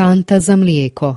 kanta za mlijeko.